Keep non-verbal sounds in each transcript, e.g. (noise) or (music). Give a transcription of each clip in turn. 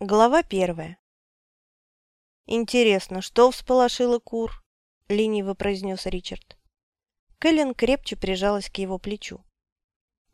Глава первая. «Интересно, что всполошило кур?» — лениво произнес Ричард. Кэлен крепче прижалась к его плечу.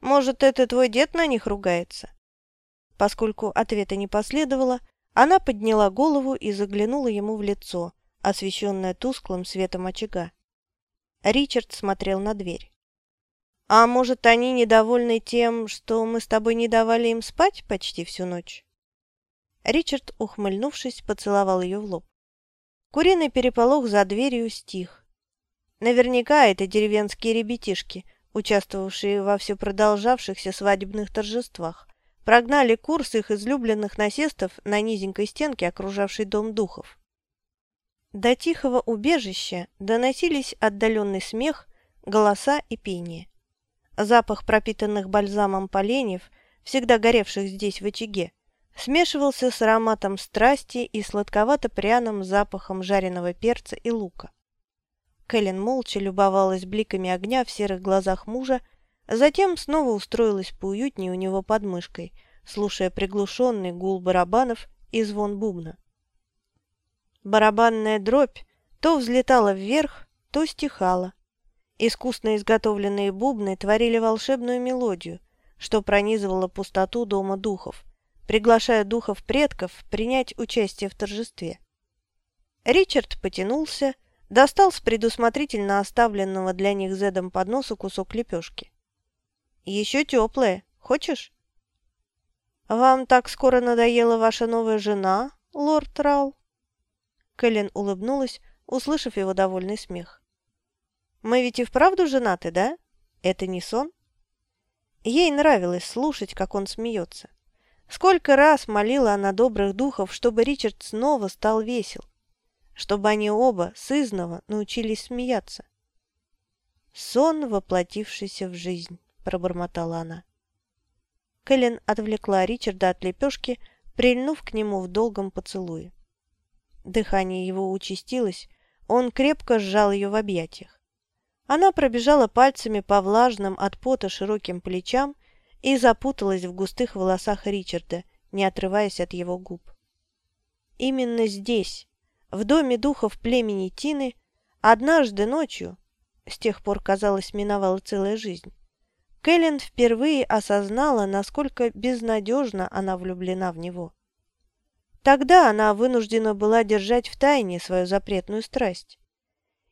«Может, это твой дед на них ругается?» Поскольку ответа не последовало, она подняла голову и заглянула ему в лицо, освещенное тусклым светом очага. Ричард смотрел на дверь. «А может, они недовольны тем, что мы с тобой не давали им спать почти всю ночь?» Ричард, ухмыльнувшись, поцеловал ее в лоб. Куриный переполох за дверью стих. Наверняка это деревенские ребятишки, участвовавшие во все продолжавшихся свадебных торжествах, прогнали курс их излюбленных насестов на низенькой стенке, окружавшей дом духов. До тихого убежища доносились отдаленный смех, голоса и пение. Запах пропитанных бальзамом поленьев, всегда горевших здесь в очаге, смешивался с ароматом страсти и сладковато-пряным запахом жареного перца и лука. Кэлен молча любовалась бликами огня в серых глазах мужа, а затем снова устроилась поуютнее у него под мышкой, слушая приглушенный гул барабанов и звон бубна. Барабанная дробь то взлетала вверх, то стихала. Искусно изготовленные бубны творили волшебную мелодию, что пронизывало пустоту дома духов – приглашая духов предков принять участие в торжестве. Ричард потянулся, достал с предусмотрительно оставленного для них Зедом подноса кусок лепешки. «Еще теплое. Хочешь?» «Вам так скоро надоела ваша новая жена, лорд Рал?» Кэлен улыбнулась, услышав его довольный смех. «Мы ведь и вправду женаты, да? Это не сон?» Ей нравилось слушать, как он смеется. Сколько раз молила она добрых духов, чтобы Ричард снова стал весел, чтобы они оба сызново научились смеяться. «Сон, воплотившийся в жизнь», — пробормотала она. Кэлен отвлекла Ричарда от лепешки, прильнув к нему в долгом поцелуе. Дыхание его участилось, он крепко сжал ее в объятиях. Она пробежала пальцами по влажным от пота широким плечам и запуталась в густых волосах Ричарда, не отрываясь от его губ. Именно здесь, в доме духов племени Тины, однажды ночью, с тех пор, казалось, миновала целая жизнь, Кэлен впервые осознала, насколько безнадежно она влюблена в него. Тогда она вынуждена была держать в тайне свою запретную страсть.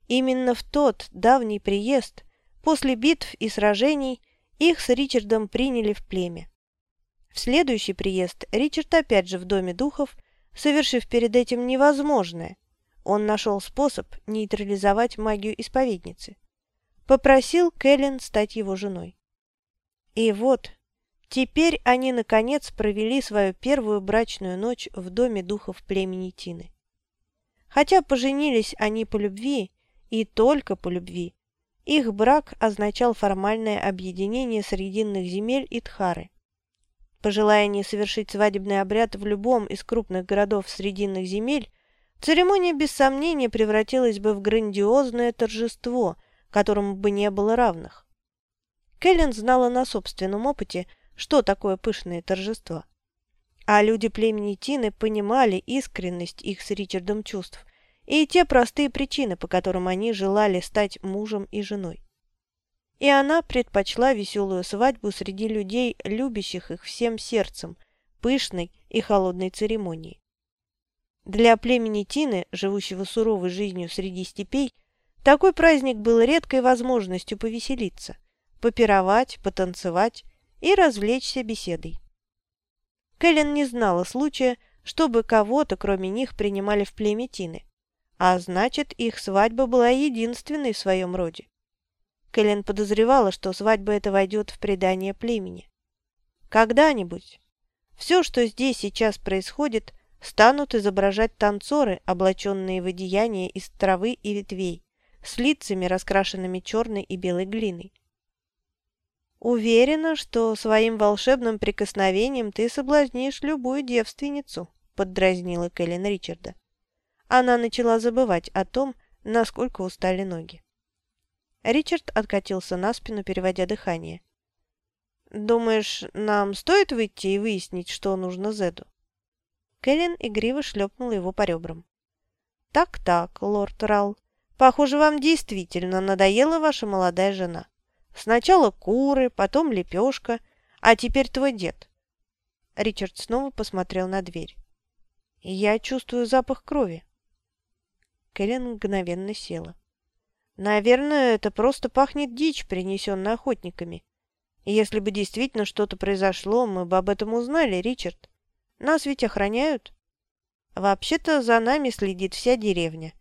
Именно в тот давний приезд, после битв и сражений, их с Ричардом приняли в племя. В следующий приезд Ричард опять же в Доме духов, совершив перед этим невозможное. Он нашел способ нейтрализовать магию исповедницы. Попросил Кэлен стать его женой. И вот, теперь они наконец провели свою первую брачную ночь в Доме духов племени Тины. Хотя поженились они по любви, и только по любви, их брак означал формальное объединение Срединных земель и Тхары. Пожелая они совершить свадебный обряд в любом из крупных городов Срединных земель, церемония без сомнения превратилась бы в грандиозное торжество, которому бы не было равных. Кэлен знала на собственном опыте, что такое пышные торжества. А люди племени Тины понимали искренность их с Ричардом чувств и те простые причины, по которым они желали стать мужем и женой. И она предпочла веселую свадьбу среди людей, любящих их всем сердцем, пышной и холодной церемонии. Для племени Тины, живущего суровой жизнью среди степей, такой праздник был редкой возможностью повеселиться, попировать, потанцевать и развлечься беседой. Кэлен не знала случая, чтобы кого-то, кроме них, принимали в племя Тины. А значит, их свадьба была единственной в своем роде. Кэлен подозревала, что свадьба эта войдет в предание племени. Когда-нибудь все, что здесь сейчас происходит, станут изображать танцоры, облаченные в одеяния из травы и ветвей, с лицами, раскрашенными черной и белой глиной. «Уверена, что своим волшебным прикосновением ты соблазнишь любую девственницу», — поддразнила Кэлен Ричарда она начала забывать о том, насколько устали ноги. Ричард откатился на спину, переводя дыхание. «Думаешь, нам стоит выйти и выяснить, что нужно Зеду?» Кэлен игриво шлепнула его по ребрам. «Так-так, лорд Рал, похоже, вам действительно надоела ваша молодая жена. Сначала куры, потом лепешка, а теперь твой дед». Ричард снова посмотрел на дверь. «Я чувствую запах крови». Кэлен мгновенно села. «Наверное, это просто пахнет дичь, принесенная охотниками. Если бы действительно что-то произошло, мы бы об этом узнали, Ричард. Нас ведь охраняют. Вообще-то за нами следит вся деревня.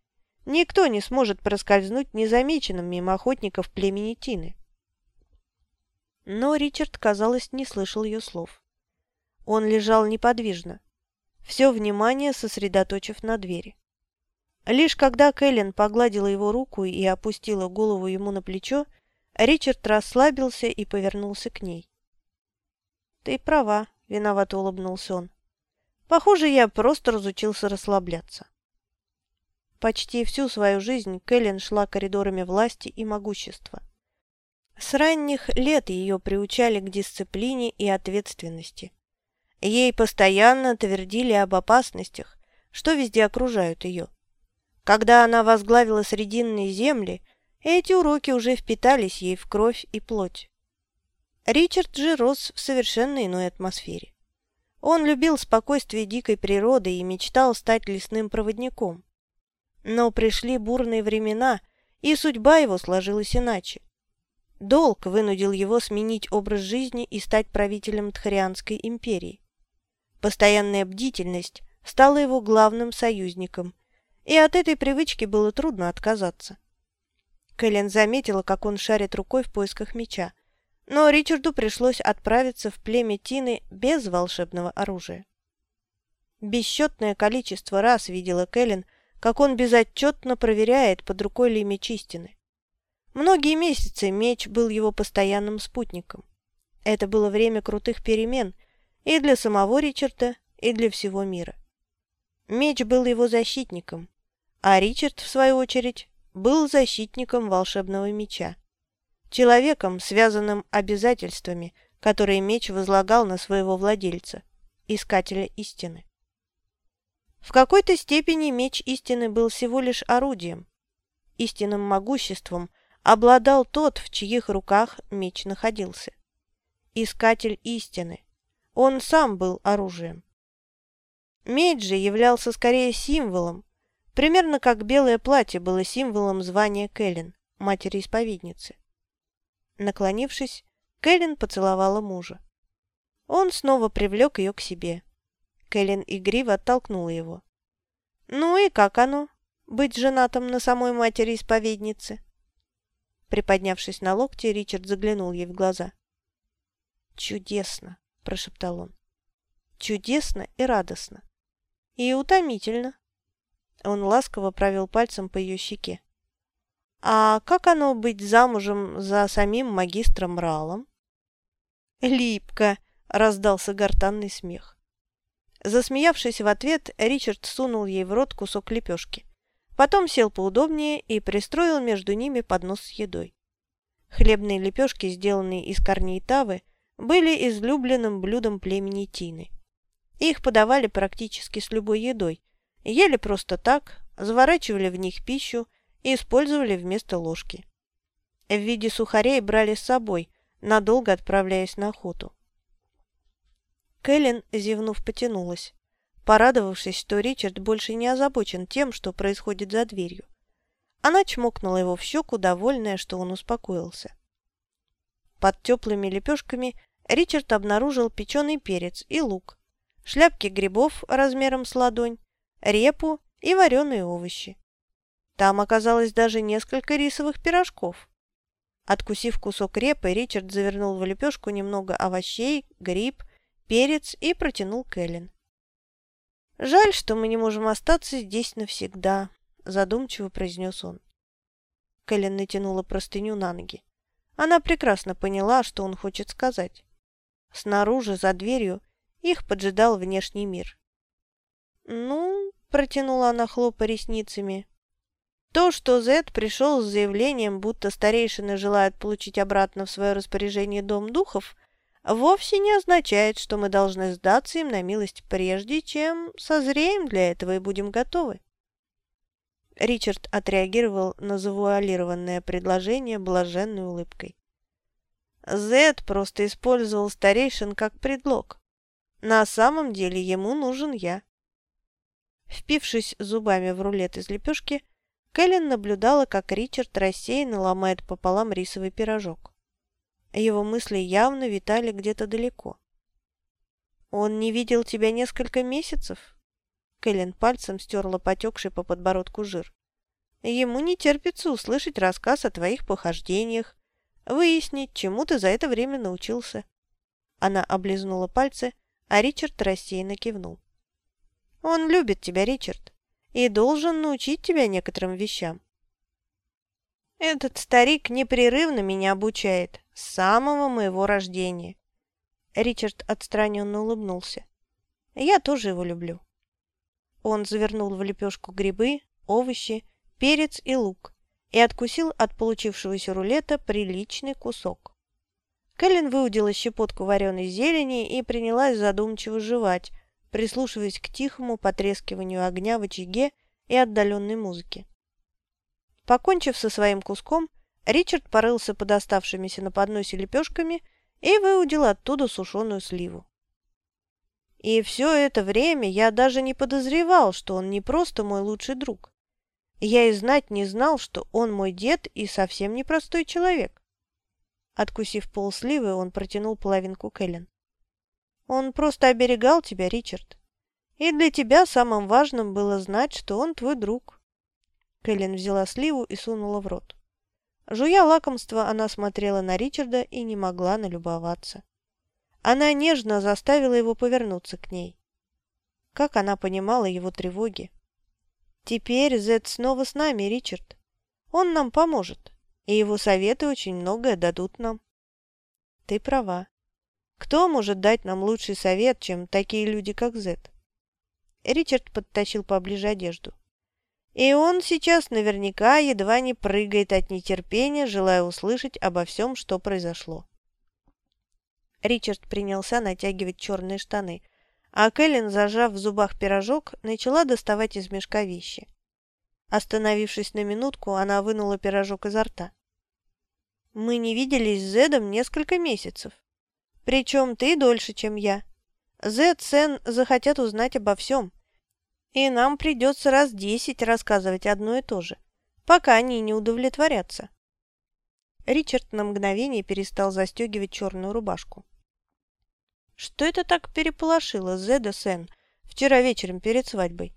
Никто не сможет проскользнуть незамеченным мимо охотников племени Тины. Но Ричард, казалось, не слышал ее слов. Он лежал неподвижно, все внимание сосредоточив на двери. Лишь когда Кэлен погладила его руку и опустила голову ему на плечо, Ричард расслабился и повернулся к ней. «Ты права», — виновато улыбнулся он. «Похоже, я просто разучился расслабляться». Почти всю свою жизнь Кэлен шла коридорами власти и могущества. С ранних лет ее приучали к дисциплине и ответственности. Ей постоянно твердили об опасностях, что везде окружают ее. Когда она возглавила Срединные земли – эти уроки уже впитались ей в кровь и плоть. Ричард же рос в совершенно иной атмосфере. Он любил спокойствие дикой природы и мечтал стать лесным проводником. Но пришли бурные времена, и судьба его сложилась иначе. Долг вынудил его сменить образ жизни и стать правителем Тхарианской империи. Постоянная бдительность стала его главным союзником, и от этой привычки было трудно отказаться. Кэлен заметила, как он шарит рукой в поисках меча. Но Ричарду пришлось отправиться в племя Тины без волшебного оружия. Бесчетное количество раз видела Кэлен, как он безотчетно проверяет, под рукой ли меч истины. Многие месяцы меч был его постоянным спутником. Это было время крутых перемен и для самого Ричарда, и для всего мира. Меч был его защитником, а Ричард, в свою очередь, был защитником волшебного меча, человеком, связанным обязательствами, которые меч возлагал на своего владельца, искателя истины. В какой-то степени меч истины был всего лишь орудием. Истинным могуществом обладал тот, в чьих руках меч находился. Искатель истины. Он сам был оружием. Меч же являлся скорее символом, Примерно как белое платье было символом звания Кэлен, матери-исповедницы. Наклонившись, Кэлен поцеловала мужа. Он снова привлек ее к себе. Кэлен игриво оттолкнула его. «Ну и как оно, быть женатым на самой матери-исповеднице?» Приподнявшись на локте, Ричард заглянул ей в глаза. «Чудесно!» – прошептал он. «Чудесно и радостно. И утомительно. Он ласково провел пальцем по ее щеке. «А как оно быть замужем за самим магистром Ралом?» «Липко!» — раздался гортанный смех. Засмеявшись в ответ, Ричард сунул ей в рот кусок лепешки. Потом сел поудобнее и пристроил между ними поднос с едой. Хлебные лепешки, сделанные из корней тавы, были излюбленным блюдом племени Тины. Их подавали практически с любой едой, Ели просто так, заворачивали в них пищу и использовали вместо ложки. В виде сухарей брали с собой, надолго отправляясь на охоту. Кэлен, зевнув, потянулась, порадовавшись, что Ричард больше не озабочен тем, что происходит за дверью. Она чмокнула его в щеку, довольная, что он успокоился. Под теплыми лепешками Ричард обнаружил печеный перец и лук, шляпки грибов размером с ладонь, репу и вареные овощи. Там оказалось даже несколько рисовых пирожков. Откусив кусок репы, Ричард завернул в лепешку немного овощей, гриб, перец и протянул Кэлен. «Жаль, что мы не можем остаться здесь навсегда», – задумчиво произнес он. Кэлен натянула простыню на ноги. Она прекрасно поняла, что он хочет сказать. Снаружи, за дверью, их поджидал внешний мир. «Ну, — протянула она, хлопая ресницами, — то, что Зет пришел с заявлением, будто старейшины желают получить обратно в свое распоряжение Дом Духов, вовсе не означает, что мы должны сдаться им на милость прежде, чем созреем для этого и будем готовы. Ричард отреагировал на завуалированное предложение блаженной улыбкой. Зед просто использовал старейшин как предлог. На самом деле ему нужен я. Впившись зубами в рулет из лепешки, Кэлен наблюдала, как Ричард рассеянно ломает пополам рисовый пирожок. Его мысли явно витали где-то далеко. «Он не видел тебя несколько месяцев?» Кэлен пальцем стерла потекший по подбородку жир. «Ему не терпится услышать рассказ о твоих похождениях, выяснить, чему ты за это время научился». Она облизнула пальцы, а Ричард рассеянно кивнул. «Он любит тебя, Ричард, и должен научить тебя некоторым вещам. Этот старик непрерывно меня обучает, с самого моего рождения». Ричард отстраненно улыбнулся. «Я тоже его люблю». Он завернул в лепешку грибы, овощи, перец и лук и откусил от получившегося рулета приличный кусок. Кэлен выудила щепотку вареной зелени и принялась задумчиво жевать, прислушиваясь к тихому потрескиванию огня в очаге и отдаленной музыке. Покончив со своим куском, Ричард порылся под оставшимися на подносе лепешками и выудил оттуда сушеную сливу. И все это время я даже не подозревал, что он не просто мой лучший друг. Я и знать не знал, что он мой дед и совсем непростой человек. Откусив пол сливы, он протянул половинку Кэлен. Он просто оберегал тебя, Ричард. И для тебя самым важным было знать, что он твой друг. Кэлен взяла сливу и сунула в рот. Жуя лакомство, она смотрела на Ричарда и не могла налюбоваться. Она нежно заставила его повернуться к ней. Как она понимала его тревоги. «Теперь Зед снова с нами, Ричард. Он нам поможет, и его советы очень многое дадут нам». «Ты права. Кто может дать нам лучший совет, чем такие люди, как Зет? Ричард подтащил поближе одежду. И он сейчас наверняка едва не прыгает от нетерпения, желая услышать обо всем, что произошло. Ричард принялся натягивать черные штаны, а Кэлен, зажав в зубах пирожок, начала доставать из мешка вещи. Остановившись на минутку, она вынула пирожок изо рта. «Мы не виделись с Зедом несколько месяцев. Причем ты дольше, чем я. Зет Сен захотят узнать обо всем. И нам придется раз десять рассказывать одно и то же, пока они не удовлетворятся. Ричард на мгновение перестал застегивать черную рубашку. Что это так переполошило Зеда Сен вчера вечером перед свадьбой?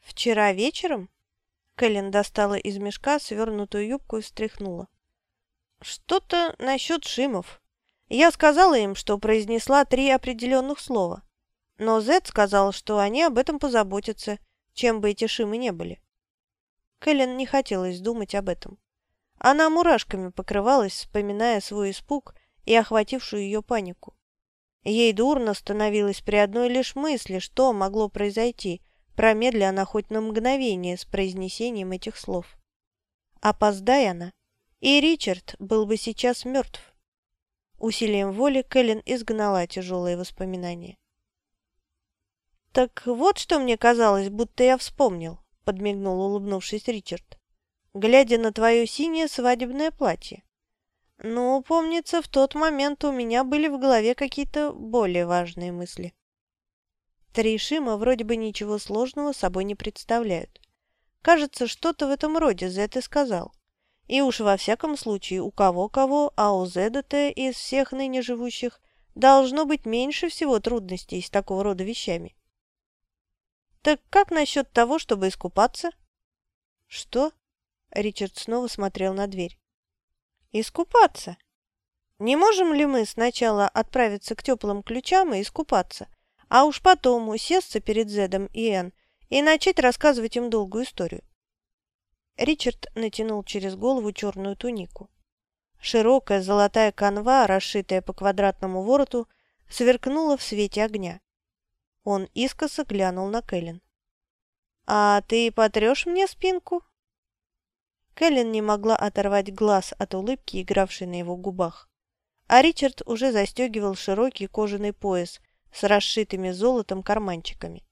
Вчера вечером? Кэлен достала из мешка свернутую юбку и встряхнула. Что-то насчет Шимов. Я сказала им, что произнесла три определенных слова. Но Зет сказал, что они об этом позаботятся, чем бы эти шимы не были. Кэлен не хотелось думать об этом. Она мурашками покрывалась, вспоминая свой испуг и охватившую ее панику. Ей дурно становилось при одной лишь мысли, что могло произойти, промедля она хоть на мгновение с произнесением этих слов. Опоздай она, и Ричард был бы сейчас мертв. Усилием воли Кэлен изгнала тяжелые воспоминания. «Так вот что мне казалось, будто я вспомнил», — подмигнул, улыбнувшись Ричард, глядя на твое синее свадебное платье. «Ну, помнится, в тот момент у меня были в голове какие-то более важные мысли». Три Шима вроде бы ничего сложного собой не представляют. Кажется, что-то в этом роде Зет и сказал. И уж во всяком случае у кого-кого, а у Зедота из всех ныне живущих должно быть меньше всего трудностей с такого рода вещами. «Так как насчет того, чтобы искупаться?» «Что?» Ричард снова смотрел на дверь. «Искупаться? Не можем ли мы сначала отправиться к теплым ключам и искупаться, а уж потом усесться перед Зедом и Энн и начать рассказывать им долгую историю?» Ричард натянул через голову черную тунику. Широкая золотая канва, расшитая по квадратному вороту, сверкнула в свете огня. Он искоса глянул на Кэлен. «А ты потрешь мне спинку?» Кэлен не могла оторвать глаз от улыбки, игравшей на его губах. а Ричард уже застегивал широкий кожаный пояс с расшитыми золотом карманчиками.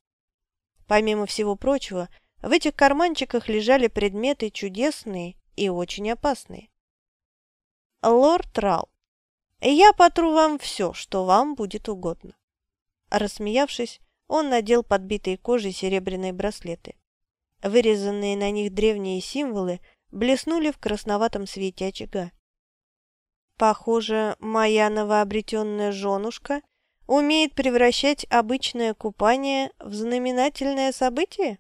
Помимо всего прочего, в этих карманчиках лежали предметы чудесные и очень опасные. «Лорд Рал, я потру вам все, что вам будет угодно». Рассмеявшись, он надел подбитые кожей серебряные браслеты. Вырезанные на них древние символы блеснули в красноватом свете очага. Похоже, моя новообретенная женушка умеет превращать обычное купание в знаменательное событие?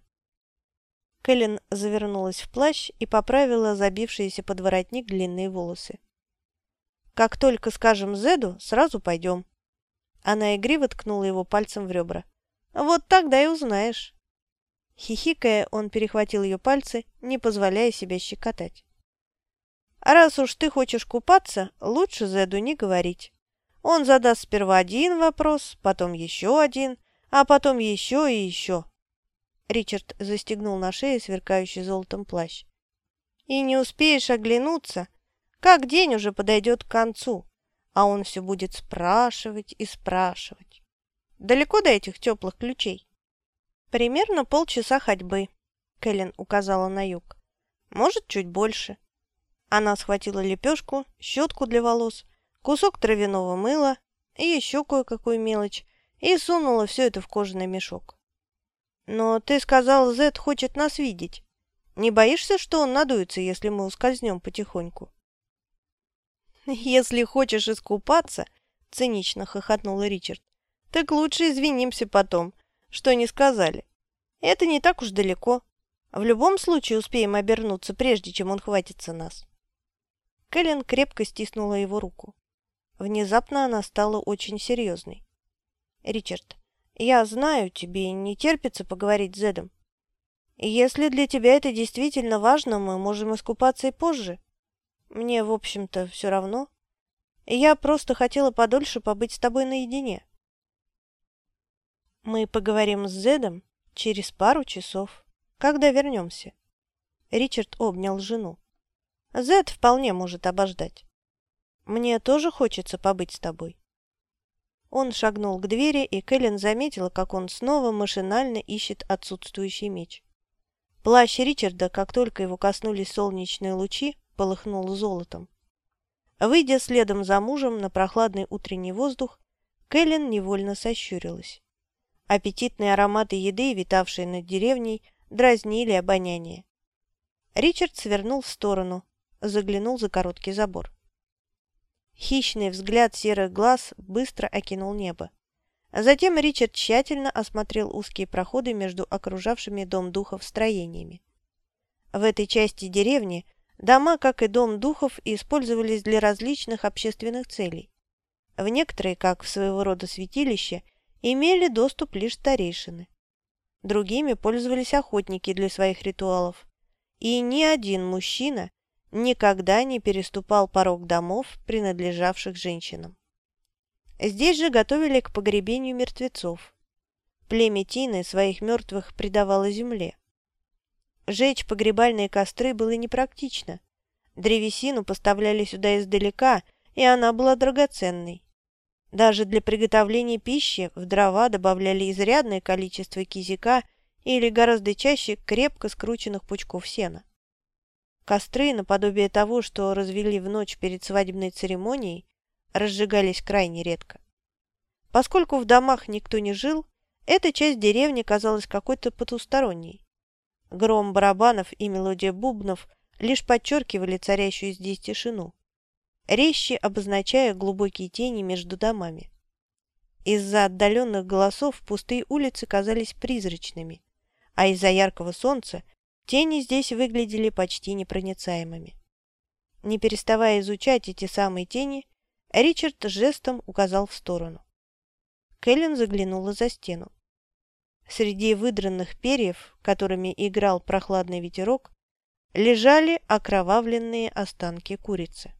Кэлен завернулась в плащ и поправила забившиеся под воротник длинные волосы. «Как только скажем Зеду, сразу пойдем». Она игриво ткнула его пальцем в ребра. «Вот тогда и узнаешь». Хихикая, он перехватил ее пальцы, не позволяя себя щекотать. «А раз уж ты хочешь купаться, лучше Зеду не говорить. Он задаст сперва один вопрос, потом еще один, а потом еще и еще». Ричард застегнул на шее сверкающий золотом плащ. «И не успеешь оглянуться, как день уже подойдет к концу, а он все будет спрашивать и спрашивать. Далеко до этих теплых ключей?» «Примерно полчаса ходьбы», — Кэлен указала на юг. «Может, чуть больше». Она схватила лепешку, щетку для волос, кусок травяного мыла и еще кое-какую мелочь и сунула все это в кожаный мешок. «Но ты сказал, Зет хочет нас видеть. Не боишься, что он надуется, если мы ускользнем потихоньку?» (laughs) «Если хочешь искупаться», — цинично хохотнул Ричард, — «так лучше извинимся потом, что не сказали. Это не так уж далеко. В любом случае успеем обернуться, прежде чем он хватится нас. Кэлен крепко стиснула его руку. Внезапно она стала очень серьезной. «Ричард, я знаю, тебе не терпится поговорить с Зедом. Если для тебя это действительно важно, мы можем искупаться и позже. Мне, в общем-то, все равно. Я просто хотела подольше побыть с тобой наедине». Мы поговорим с Зедом через пару часов, когда вернемся. Ричард обнял жену. Зед вполне может обождать. Мне тоже хочется побыть с тобой. Он шагнул к двери, и Кэлен заметила, как он снова машинально ищет отсутствующий меч. Плащ Ричарда, как только его коснулись солнечные лучи, полыхнул золотом. Выйдя следом за мужем на прохладный утренний воздух, Кэлен невольно сощурилась. Аппетитные ароматы еды, витавшие над деревней, дразнили обоняние. Ричард свернул в сторону, заглянул за короткий забор. Хищный взгляд серых глаз быстро окинул небо. Затем Ричард тщательно осмотрел узкие проходы между окружавшими дом духов строениями. В этой части деревни дома, как и дом духов, использовались для различных общественных целей. В некоторые, как в своего рода святилище, имели доступ лишь старейшины. Другими пользовались охотники для своих ритуалов. И ни один мужчина никогда не переступал порог домов, принадлежавших женщинам. Здесь же готовили к погребению мертвецов. Племя Тины своих мертвых предавало земле. Жечь погребальные костры было непрактично. Древесину поставляли сюда издалека, и она была драгоценной. Даже для приготовления пищи в дрова добавляли изрядное количество кизика или гораздо чаще крепко скрученных пучков сена. Костры, наподобие того, что развели в ночь перед свадебной церемонией, разжигались крайне редко. Поскольку в домах никто не жил, эта часть деревни казалась какой-то потусторонней. Гром барабанов и мелодия бубнов лишь подчеркивали царящую здесь тишину резче обозначая глубокие тени между домами. Из-за отдаленных голосов пустые улицы казались призрачными, а из-за яркого солнца тени здесь выглядели почти непроницаемыми. Не переставая изучать эти самые тени, Ричард жестом указал в сторону. Кэлен заглянула за стену. Среди выдранных перьев, которыми играл прохладный ветерок, лежали окровавленные останки курицы.